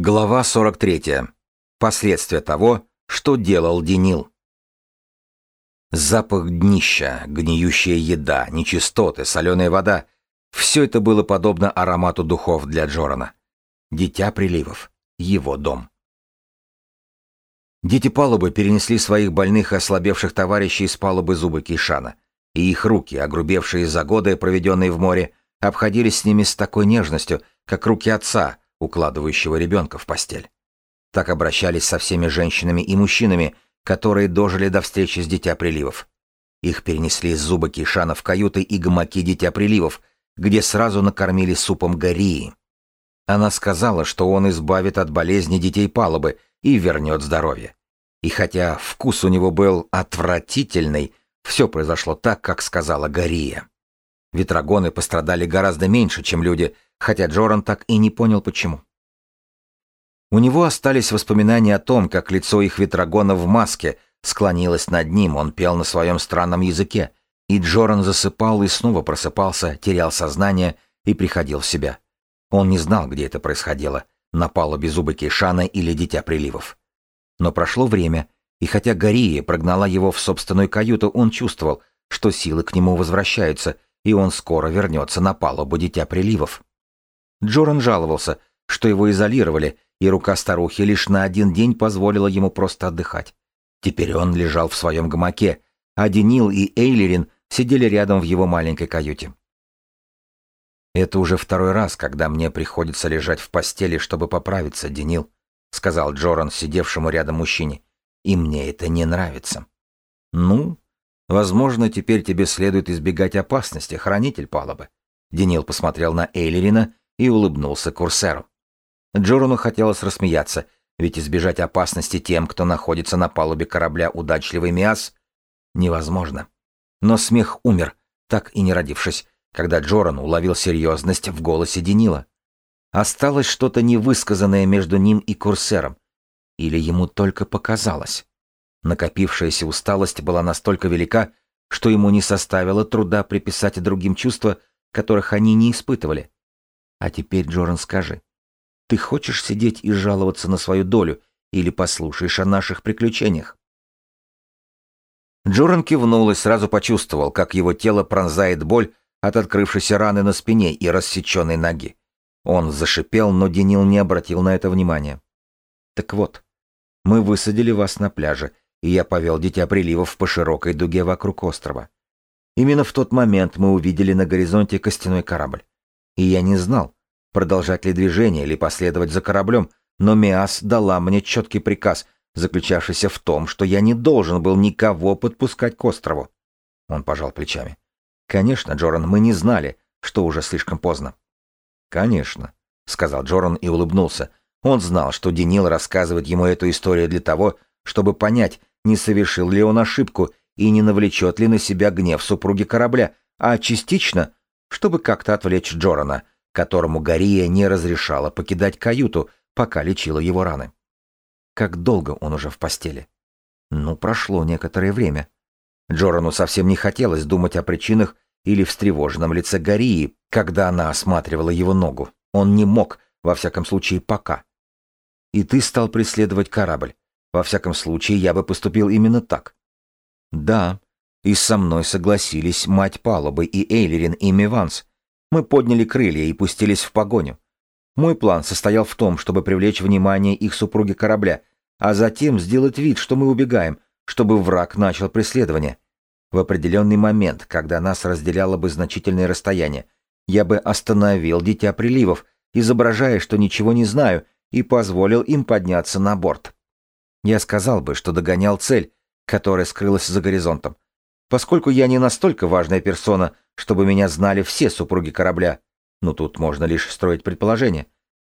Глава 43. Последствия того, что делал Денил. Запах днища, гниющая еда, нечистоты, соленая вода — все это было подобно аромату духов для Джорана. Дитя приливов. Его дом. Дети палубы перенесли своих больных и ослабевших товарищей с палубы зубы Кейшана, и их руки, огрубевшие за годы, проведенные в море, обходились с ними с такой нежностью, как руки отца — укладывающего ребенка в постель. Так обращались со всеми женщинами и мужчинами, которые дожили до встречи с Дитя Приливов. Их перенесли из зуба Кишана в каюты и гамаки Дитя Приливов, где сразу накормили супом Гории. Она сказала, что он избавит от болезни детей палубы и вернет здоровье. И хотя вкус у него был отвратительный, все произошло так, как сказала Гория. Ветрогоны пострадали гораздо меньше, чем люди, хотя Джоран так и не понял почему. У него остались воспоминания о том, как лицо их ветрогона в маске склонилось над ним, он пел на своем странном языке, и Джоран засыпал и снова просыпался, терял сознание и приходил в себя. Он не знал, где это происходило, на палубе зубы Кейшана или Дитя Приливов. Но прошло время, и хотя Гария прогнала его в собственную каюту, он чувствовал, что силы к нему возвращаются, и он скоро вернется на палубу Дитя Приливов. Джоран жаловался, что его изолировали, и рука старухи лишь на один день позволила ему просто отдыхать. Теперь он лежал в своем гамаке, а Денил и Эйлерин сидели рядом в его маленькой каюте. «Это уже второй раз, когда мне приходится лежать в постели, чтобы поправиться, Денил», — сказал Джоран сидевшему рядом мужчине. «И мне это не нравится». «Ну, возможно, теперь тебе следует избегать опасности, хранитель палубы». Денил посмотрел на Эйлерина и улыбнулся Курсеру. Джорану хотелось рассмеяться, ведь избежать опасности тем, кто находится на палубе корабля «Удачливый Миас» невозможно. Но смех умер, так и не родившись, когда Джоран уловил серьезность в голосе Денила. Осталось что-то невысказанное между ним и Курсером. Или ему только показалось. Накопившаяся усталость была настолько велика, что ему не составило труда приписать другим чувства, которых они не испытывали. А теперь, Джоран, скажи, ты хочешь сидеть и жаловаться на свою долю или послушаешь о наших приключениях? Джоран кивнул и сразу почувствовал, как его тело пронзает боль от открывшейся раны на спине и рассеченной ноги. Он зашипел, но Денил не обратил на это внимания. «Так вот, мы высадили вас на пляже, и я повел Дитя Приливов по широкой дуге вокруг острова. Именно в тот момент мы увидели на горизонте костяной корабль и я не знал, продолжать ли движение или последовать за кораблем, но Миас дала мне четкий приказ, заключавшийся в том, что я не должен был никого подпускать к острову. Он пожал плечами. Конечно, Джоран, мы не знали, что уже слишком поздно. Конечно, сказал Джоран и улыбнулся. Он знал, что Денил рассказывает ему эту историю для того, чтобы понять, не совершил ли он ошибку и не навлечет ли на себя гнев супруги корабля, а частично чтобы как-то отвлечь Джорана, которому Гария не разрешала покидать каюту, пока лечила его раны. Как долго он уже в постели? Ну, прошло некоторое время. Джорану совсем не хотелось думать о причинах или встревоженном лице Гарии, когда она осматривала его ногу. Он не мог, во всяком случае, пока. И ты стал преследовать корабль. Во всяком случае, я бы поступил именно так. Да, и со мной согласились мать палубы и Эйлерин и Миванс. Мы подняли крылья и пустились в погоню. Мой план состоял в том, чтобы привлечь внимание их супруги корабля, а затем сделать вид, что мы убегаем, чтобы враг начал преследование. В определенный момент, когда нас разделяло бы значительное расстояние, я бы остановил Дитя Приливов, изображая, что ничего не знаю, и позволил им подняться на борт. Я сказал бы, что догонял цель, которая скрылась за горизонтом, Поскольку я не настолько важная персона, чтобы меня знали все супруги корабля, ну тут можно лишь строить предположение,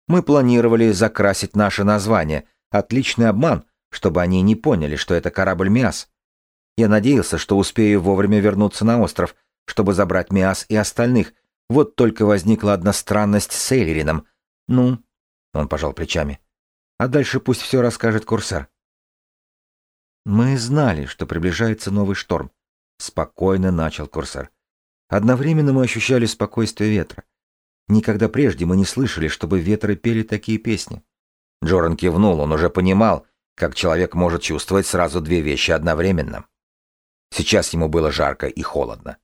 мы планировали закрасить наше название, отличный обман, чтобы они не поняли, что это корабль Миас. Я надеялся, что успею вовремя вернуться на остров, чтобы забрать Миас и остальных, вот только возникла одна странность с Эйлерином. Ну, он пожал плечами. А дальше пусть все расскажет курсер. Мы знали, что приближается новый шторм. Спокойно начал Корсар. Одновременно мы ощущали спокойствие ветра. Никогда прежде мы не слышали, чтобы ветры пели такие песни. Джоран кивнул, он уже понимал, как человек может чувствовать сразу две вещи одновременно. Сейчас ему было жарко и холодно.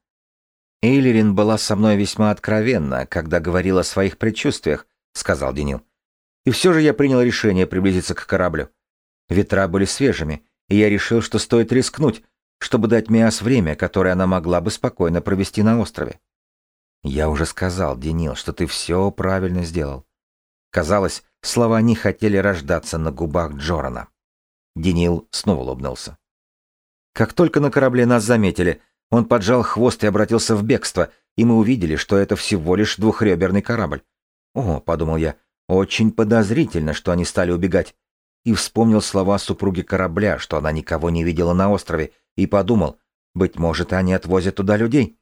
Эйлерин была со мной весьма откровенна, когда говорила о своих предчувствиях, сказал Денил. И все же я принял решение приблизиться к кораблю. Ветра были свежими, и я решил, что стоит рискнуть, чтобы дать Миас время, которое она могла бы спокойно провести на острове. Я уже сказал, Денил, что ты все правильно сделал. Казалось, слова не хотели рождаться на губах Джорана. Денил снова улыбнулся. Как только на корабле нас заметили, он поджал хвост и обратился в бегство, и мы увидели, что это всего лишь двухреберный корабль. «О», — подумал я, — «очень подозрительно, что они стали убегать». И вспомнил слова супруги корабля, что она никого не видела на острове, и подумал, быть может, они отвозят туда людей.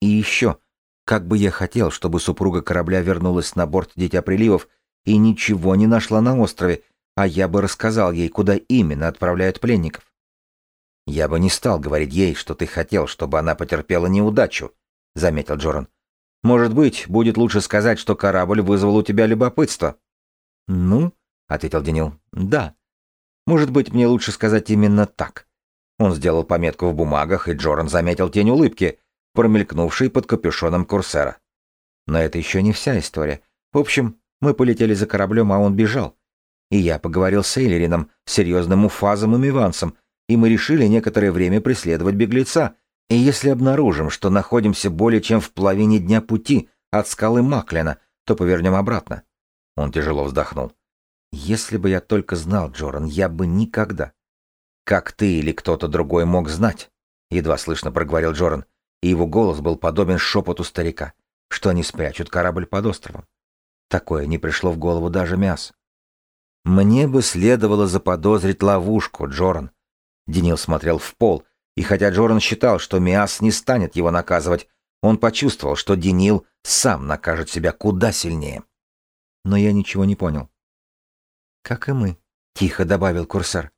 И еще, как бы я хотел, чтобы супруга корабля вернулась на борт Дитя Приливов и ничего не нашла на острове, а я бы рассказал ей, куда именно отправляют пленников. «Я бы не стал говорить ей, что ты хотел, чтобы она потерпела неудачу», — заметил Джоран. «Может быть, будет лучше сказать, что корабль вызвал у тебя любопытство». «Ну», — ответил Денил, — «да. Может быть, мне лучше сказать именно так». Он сделал пометку в бумагах, и Джоран заметил тень улыбки, промелькнувшей под капюшоном курсера. Но это еще не вся история. В общем, мы полетели за кораблем, а он бежал. И я поговорил с Эйлерином, серьезным уфазом и мивансом, и мы решили некоторое время преследовать беглеца. И если обнаружим, что находимся более чем в половине дня пути от скалы Маклина, то повернем обратно. Он тяжело вздохнул. Если бы я только знал, Джоран, я бы никогда. Как ты или кто-то другой мог знать? Едва слышно проговорил Джоран, и его голос был подобен шепоту старика, что они спрячут корабль под островом. Такое не пришло в голову даже мяс. Мне бы следовало заподозрить ловушку, Джоран. Денил смотрел в пол, и хотя Джоран считал, что Миас не станет его наказывать, он почувствовал, что Денил сам накажет себя куда сильнее. Но я ничего не понял. «Как и мы», — тихо добавил курсор.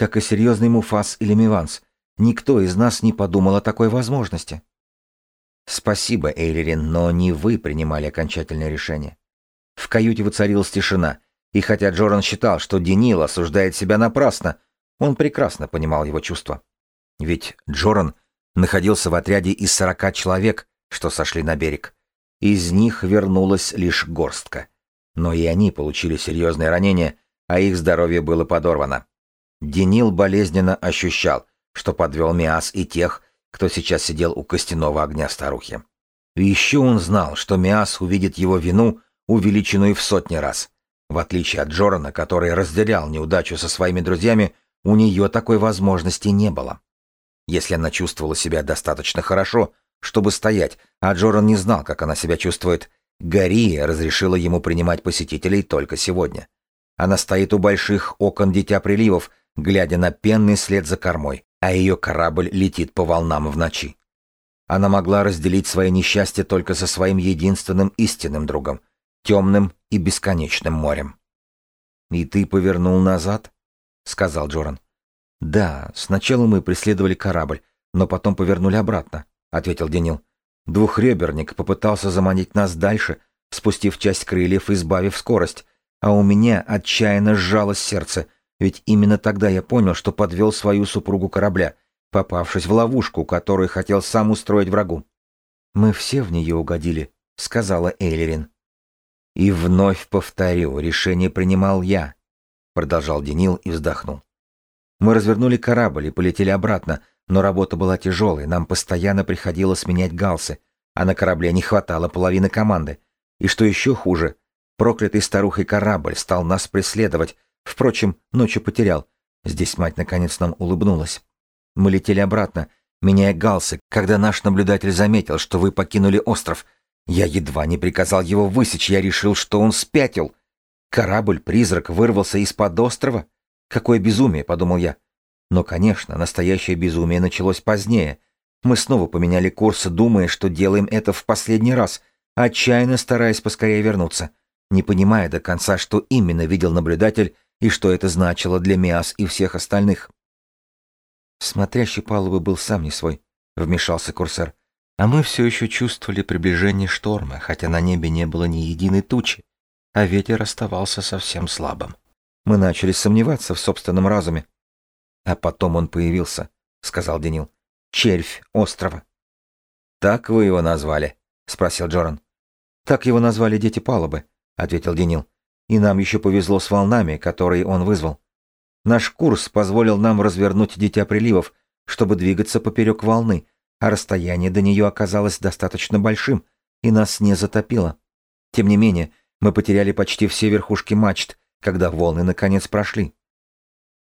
«Как и серьезный Муфас или Миванс, никто из нас не подумал о такой возможности». «Спасибо, Эйлерин, но не вы принимали окончательное решение». В каюте воцарилась тишина, и хотя Джоран считал, что Денил осуждает себя напрасно, он прекрасно понимал его чувства. Ведь Джоран находился в отряде из сорока человек, что сошли на берег. Из них вернулась лишь горстка. Но и они получили серьезные ранения, а их здоровье было подорвано. Денил болезненно ощущал, что подвел Миас и тех, кто сейчас сидел у костяного огня старухи. И еще он знал, что Миас увидит его вину, увеличенную в сотни раз. В отличие от Джорана, который разделял неудачу со своими друзьями, у нее такой возможности не было. Если она чувствовала себя достаточно хорошо, чтобы стоять, а Джоран не знал, как она себя чувствует, Гария разрешила ему принимать посетителей только сегодня. Она стоит у больших окон Дитя Приливов, глядя на пенный след за кормой, а ее корабль летит по волнам в ночи. Она могла разделить свои несчастья только со своим единственным истинным другом, темным и бесконечным морем. «И ты повернул назад?» — сказал Джоран. «Да, сначала мы преследовали корабль, но потом повернули обратно», — ответил Денил. «Двухреберник попытался заманить нас дальше, спустив часть крыльев и избавив скорость, а у меня отчаянно сжалось сердце, ведь именно тогда я понял, что подвел свою супругу корабля, попавшись в ловушку, которую хотел сам устроить врагу. «Мы все в нее угодили», — сказала Эйлерин. И вновь повторю, решение принимал я, продолжал Денил и вздохнул. Мы развернули корабль и полетели обратно, но работа была тяжелой, нам постоянно приходилось менять галсы, а на корабле не хватало половины команды. И что еще хуже, проклятый старухой корабль стал нас преследовать, впрочем, ночью потерял. Здесь мать наконец нам улыбнулась. Мы летели обратно, меняя галсы, когда наш наблюдатель заметил, что вы покинули остров — я едва не приказал его высечь, я решил, что он спятил. Корабль-призрак вырвался из-под острова? Какое безумие, подумал я. Но, конечно, настоящее безумие началось позднее. Мы снова поменяли курс, думая, что делаем это в последний раз, отчаянно стараясь поскорее вернуться, не понимая до конца, что именно видел наблюдатель и что это значило для Миас и всех остальных. Смотрящий палубы был сам не свой, вмешался курсер. А мы все еще чувствовали приближение шторма, хотя на небе не было ни единой тучи, а ветер оставался совсем слабым. Мы начали сомневаться в собственном разуме. А потом он появился, сказал Денил. Червь острова. Так вы его назвали? спросил Джоран. Так его назвали дети палубы, ответил Денил. И нам еще повезло с волнами, которые он вызвал. Наш курс позволил нам развернуть дитя приливов, чтобы двигаться поперек волны, а расстояние до нее оказалось достаточно большим, и нас не затопило. Тем не менее, мы потеряли почти все верхушки мачт, когда волны наконец прошли.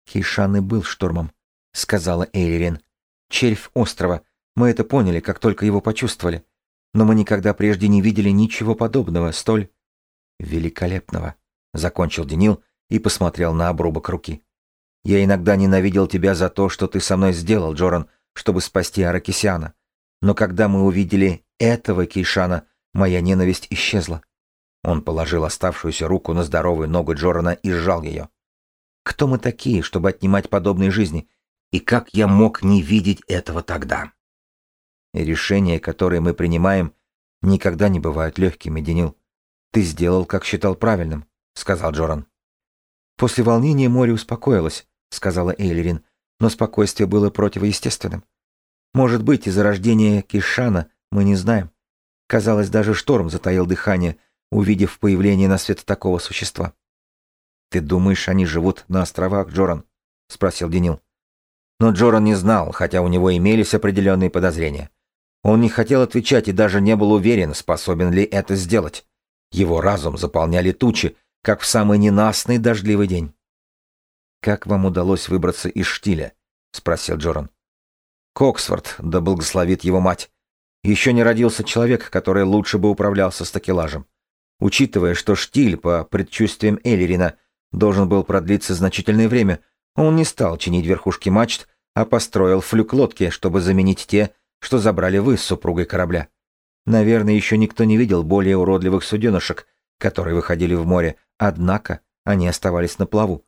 «Хейшан и был штормом», — сказала Эйрин. «Червь острова. Мы это поняли, как только его почувствовали. Но мы никогда прежде не видели ничего подобного, столь великолепного», — закончил Денил и посмотрел на обрубок руки. Я иногда ненавидел тебя за то, что ты со мной сделал, Джоран, чтобы спасти Аракисиана. Но когда мы увидели этого Кейшана, моя ненависть исчезла. Он положил оставшуюся руку на здоровую ногу Джорана и сжал ее. Кто мы такие, чтобы отнимать подобные жизни? И как я мог не видеть этого тогда? Решения, которые мы принимаем, никогда не бывают легкими, Денил. Ты сделал, как считал правильным, сказал Джоран. После волнения море успокоилось, — сказала Эйлерин, но спокойствие было противоестественным. Может быть, из-за рождения Кишана мы не знаем. Казалось, даже шторм затаил дыхание, увидев появление на свет такого существа. «Ты думаешь, они живут на островах, Джоран?» — спросил Денил. Но Джоран не знал, хотя у него имелись определенные подозрения. Он не хотел отвечать и даже не был уверен, способен ли это сделать. Его разум заполняли тучи, как в самый ненастный дождливый день. «Как вам удалось выбраться из штиля?» — спросил Джоран. «Коксфорд, да благословит его мать. Еще не родился человек, который лучше бы управлялся с такелажем. Учитывая, что штиль, по предчувствиям Эллирина, должен был продлиться значительное время, он не стал чинить верхушки мачт, а построил флюк-лодки, чтобы заменить те, что забрали вы с супругой корабля. Наверное, еще никто не видел более уродливых суденышек, которые выходили в море, однако они оставались на плаву.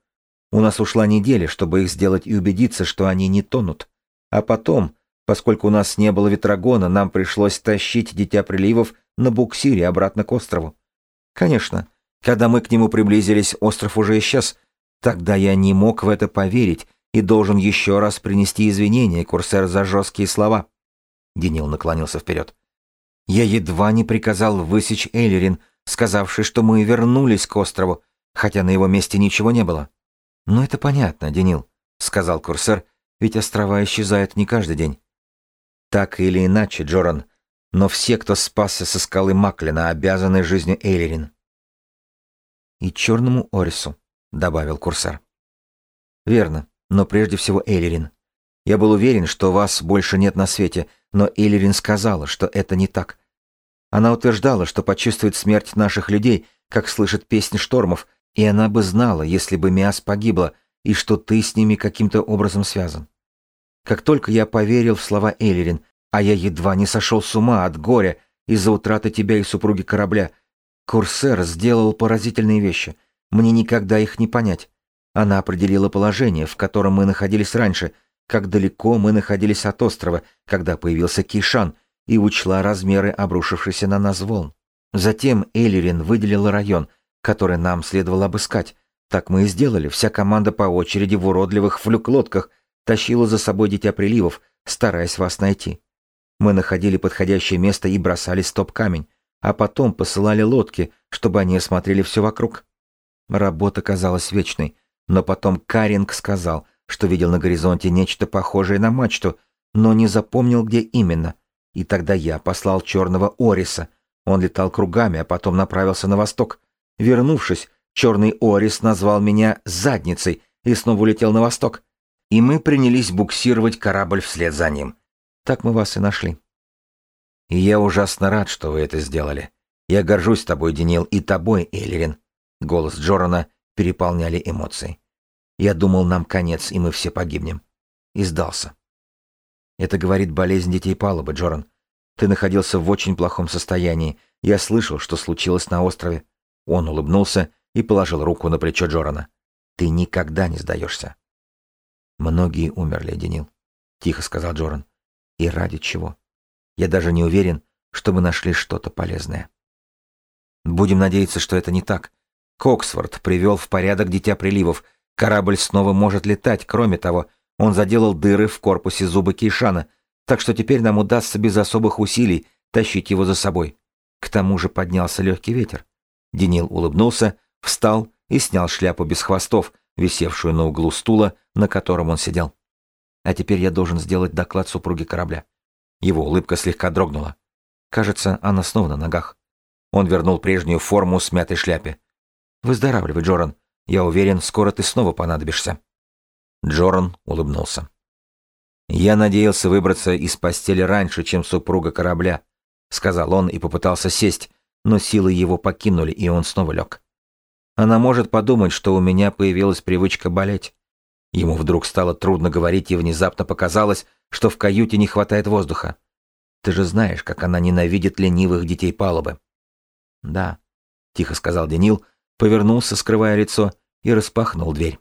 У нас ушла неделя, чтобы их сделать и убедиться, что они не тонут. А потом, поскольку у нас не было ветрогона, нам пришлось тащить Дитя Приливов на буксире обратно к острову. Конечно, когда мы к нему приблизились, остров уже исчез. Тогда я не мог в это поверить и должен еще раз принести извинения, курсер, за жесткие слова. Денил наклонился вперед. Я едва не приказал высечь Эйлерин, сказавший, что мы вернулись к острову, хотя на его месте ничего не было. «Ну это понятно, Денил», — сказал курсер, «ведь острова исчезают не каждый день». «Так или иначе, Джоран, но все, кто спасся со скалы Маклина, обязаны жизнью Эйлерин». «И черному Орису», — добавил курсер. «Верно, но прежде всего Эйлерин. Я был уверен, что вас больше нет на свете, но Эйлерин сказала, что это не так. Она утверждала, что почувствует смерть наших людей, как слышит песни штормов, и она бы знала, если бы Миас погибла, и что ты с ними каким-то образом связан. Как только я поверил в слова Эллирин, а я едва не сошел с ума от горя из-за утраты тебя и супруги корабля, Курсер сделал поразительные вещи. Мне никогда их не понять. Она определила положение, в котором мы находились раньше, как далеко мы находились от острова, когда появился Кишан, и учла размеры обрушившейся на нас волн. Затем Эллирин выделила район, который нам следовало обыскать. Так мы и сделали. Вся команда по очереди в уродливых флюк-лодках тащила за собой дитя приливов, стараясь вас найти. Мы находили подходящее место и бросали стоп-камень, а потом посылали лодки, чтобы они осмотрели все вокруг. Работа казалась вечной, но потом Каринг сказал, что видел на горизонте нечто похожее на мачту, но не запомнил, где именно. И тогда я послал черного Ориса. Он летал кругами, а потом направился на восток. Вернувшись, черный Орис назвал меня задницей и снова улетел на восток. И мы принялись буксировать корабль вслед за ним. Так мы вас и нашли. И я ужасно рад, что вы это сделали. Я горжусь тобой, Денил, и тобой, Эллирин. Голос Джорана переполняли эмоции. Я думал, нам конец, и мы все погибнем. И сдался. Это говорит болезнь детей палубы, Джоран. Ты находился в очень плохом состоянии. Я слышал, что случилось на острове. Он улыбнулся и положил руку на плечо Джорана. «Ты никогда не сдаешься». «Многие умерли, Денил», — тихо сказал Джоран. «И ради чего? Я даже не уверен, что мы нашли что-то полезное». «Будем надеяться, что это не так. Коксфорд привел в порядок Дитя Приливов. Корабль снова может летать. Кроме того, он заделал дыры в корпусе зубы Кейшана, так что теперь нам удастся без особых усилий тащить его за собой. К тому же поднялся легкий ветер. Денил улыбнулся, встал и снял шляпу без хвостов, висевшую на углу стула, на котором он сидел. А теперь я должен сделать доклад супруге корабля. Его улыбка слегка дрогнула. Кажется, она снова на ногах. Он вернул прежнюю форму смятой шляпе. «Выздоравливай, Джоран. Я уверен, скоро ты снова понадобишься». Джоран улыбнулся. «Я надеялся выбраться из постели раньше, чем супруга корабля», — сказал он и попытался сесть, но силы его покинули, и он снова лег. Она может подумать, что у меня появилась привычка болеть. Ему вдруг стало трудно говорить, и внезапно показалось, что в каюте не хватает воздуха. Ты же знаешь, как она ненавидит ленивых детей палубы. Да, тихо сказал Денил, повернулся, скрывая лицо, и распахнул дверь.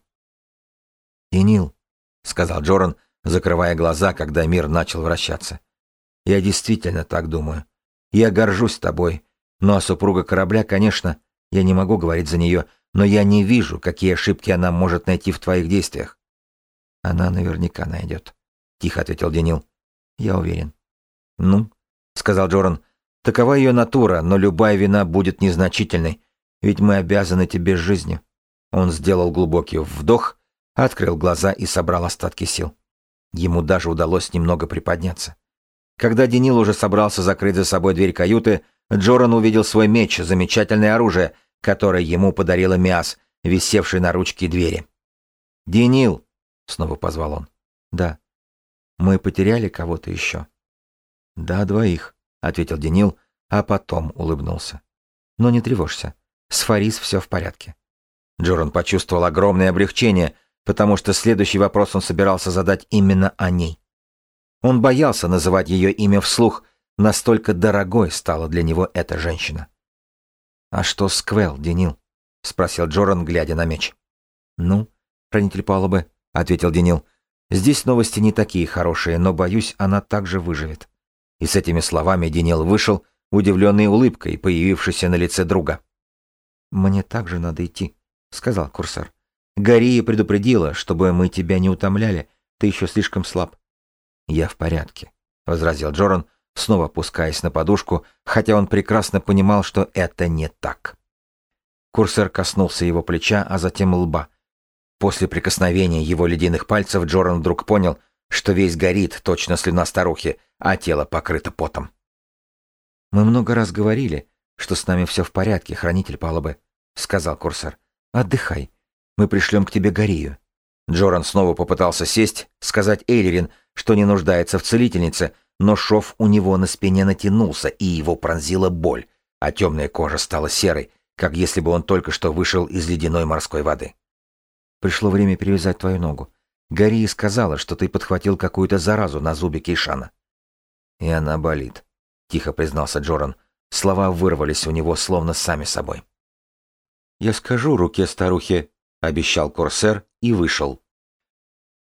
Денил, сказал Джоран, закрывая глаза, когда мир начал вращаться. Я действительно так думаю. Я горжусь тобой. Ну а супруга корабля, конечно, я не могу говорить за нее, но я не вижу, какие ошибки она может найти в твоих действиях. Она наверняка найдет, тихо ответил Денил. Я уверен. Ну, сказал Джоран, такова ее натура, но любая вина будет незначительной, ведь мы обязаны тебе жизнью. Он сделал глубокий вдох, открыл глаза и собрал остатки сил. Ему даже удалось немного приподняться. Когда Денил уже собрался закрыть за собой дверь каюты, Джоран увидел свой меч, замечательное оружие, которое ему подарила Миас, висевший на ручке двери. «Денил!» — снова позвал он. «Да. Мы потеряли кого-то еще?» «Да, двоих», — ответил Денил, а потом улыбнулся. «Но не тревожься. С Фарис все в порядке». Джоран почувствовал огромное облегчение, потому что следующий вопрос он собирался задать именно о ней. Он боялся называть ее имя вслух, настолько дорогой стала для него эта женщина. «А что с Квел, Денил?» — спросил Джоран, глядя на меч. «Ну, хранитель палубы», — ответил Денил. «Здесь новости не такие хорошие, но, боюсь, она также выживет». И с этими словами Денил вышел, удивленный улыбкой, появившейся на лице друга. «Мне также надо идти», — сказал курсор. «Гария предупредила, чтобы мы тебя не утомляли, ты еще слишком слаб». «Я в порядке», — возразил Джоран, снова опускаясь на подушку, хотя он прекрасно понимал, что это не так. Курсор коснулся его плеча, а затем лба. После прикосновения его ледяных пальцев Джоран вдруг понял, что весь горит, точно слюна старухи, а тело покрыто потом. «Мы много раз говорили, что с нами все в порядке, хранитель палубы», — сказал курсор. «Отдыхай. Мы пришлем к тебе Горию». Джоран снова попытался сесть, сказать Эйлерин, что не нуждается в целительнице, но шов у него на спине натянулся, и его пронзила боль, а темная кожа стала серой, как если бы он только что вышел из ледяной морской воды. «Пришло время перевязать твою ногу. Гарри сказала, что ты подхватил какую-то заразу на зубе Кейшана». «И она болит», — тихо признался Джоран. Слова вырвались у него словно сами собой. «Я скажу руке старухе», — обещал Корсер и вышел.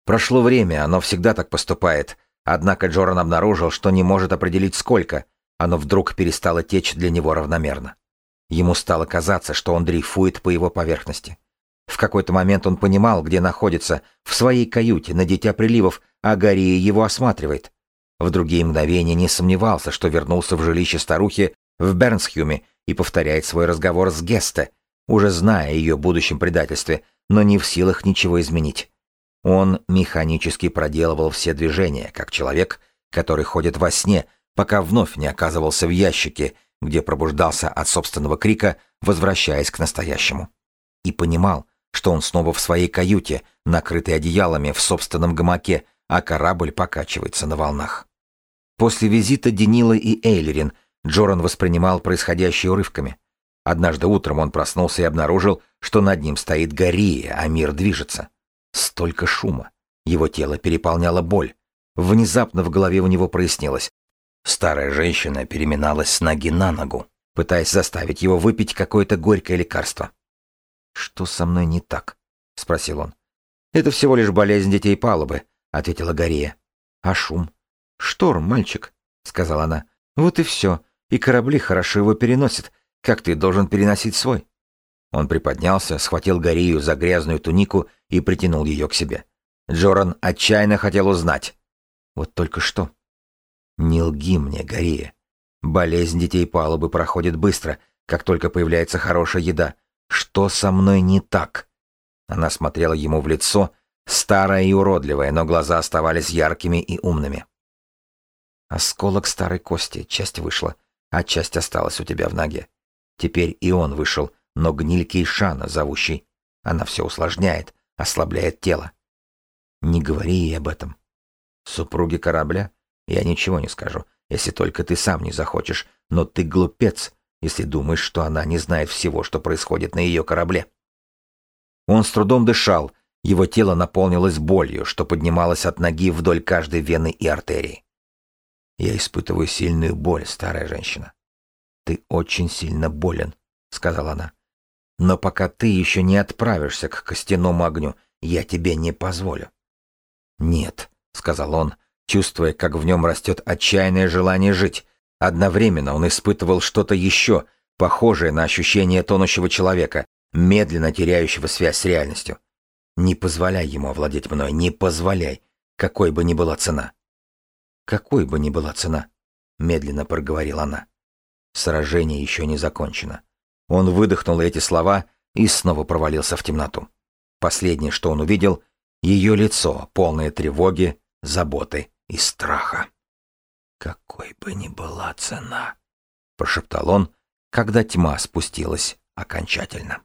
Прошло время, оно всегда так поступает, однако Джоран обнаружил, что не может определить сколько, оно вдруг перестало течь для него равномерно. Ему стало казаться, что он дрейфует по его поверхности. В какой-то момент он понимал, где находится, в своей каюте, на Дитя Приливов, а Гарри его осматривает. В другие мгновения не сомневался, что вернулся в жилище старухи в Бернсхюме и повторяет свой разговор с Гесте, уже зная о ее будущем предательстве, но не в силах ничего изменить. Он механически проделывал все движения, как человек, который ходит во сне, пока вновь не оказывался в ящике, где пробуждался от собственного крика, возвращаясь к настоящему. И понимал, что он снова в своей каюте, накрытый одеялами в собственном гамаке, а корабль покачивается на волнах. После визита Денила и Эйлерин Джоран воспринимал происходящее урывками. Однажды утром он проснулся и обнаружил, что над ним стоит Гария, а мир движется. Столько шума. Его тело переполняло боль. Внезапно в голове у него прояснилось. Старая женщина переминалась с ноги на ногу, пытаясь заставить его выпить какое-то горькое лекарство. «Что со мной не так?» — спросил он. «Это всего лишь болезнь детей палубы», — ответила Гария. «А шум?» «Шторм, мальчик», — сказала она. «Вот и все. И корабли хорошо его переносят, как ты должен переносить свой». Он приподнялся, схватил Гарию за грязную тунику и притянул ее к себе. Джоран отчаянно хотел узнать. Вот только что. Не лги мне, Гария. Болезнь детей палубы проходит быстро, как только появляется хорошая еда. Что со мной не так? Она смотрела ему в лицо, старая и уродливая, но глаза оставались яркими и умными. Осколок старой кости, часть вышла, а часть осталась у тебя в ноге. Теперь и он вышел, но гниль Кейшана, зовущий. Она все усложняет, ослабляет тело. Не говори ей об этом. Супруги корабля? Я ничего не скажу, если только ты сам не захочешь, но ты глупец, если думаешь, что она не знает всего, что происходит на ее корабле. Он с трудом дышал, его тело наполнилось болью, что поднималось от ноги вдоль каждой вены и артерии. Я испытываю сильную боль, старая женщина. Ты очень сильно болен, сказала она. Но пока ты еще не отправишься к костяному огню, я тебе не позволю. Нет, сказал он, чувствуя, как в нем растет отчаянное желание жить. Одновременно он испытывал что-то еще, похожее на ощущение тонущего человека, медленно теряющего связь с реальностью. Не позволяй ему овладеть мной, не позволяй, какой бы ни была цена. Какой бы ни была цена, медленно проговорила она. Сражение еще не закончено. Он выдохнул эти слова и снова провалился в темноту. Последнее, что он увидел, ее лицо, полное тревоги, заботы и страха. «Какой бы ни была цена», — прошептал он, когда тьма спустилась окончательно.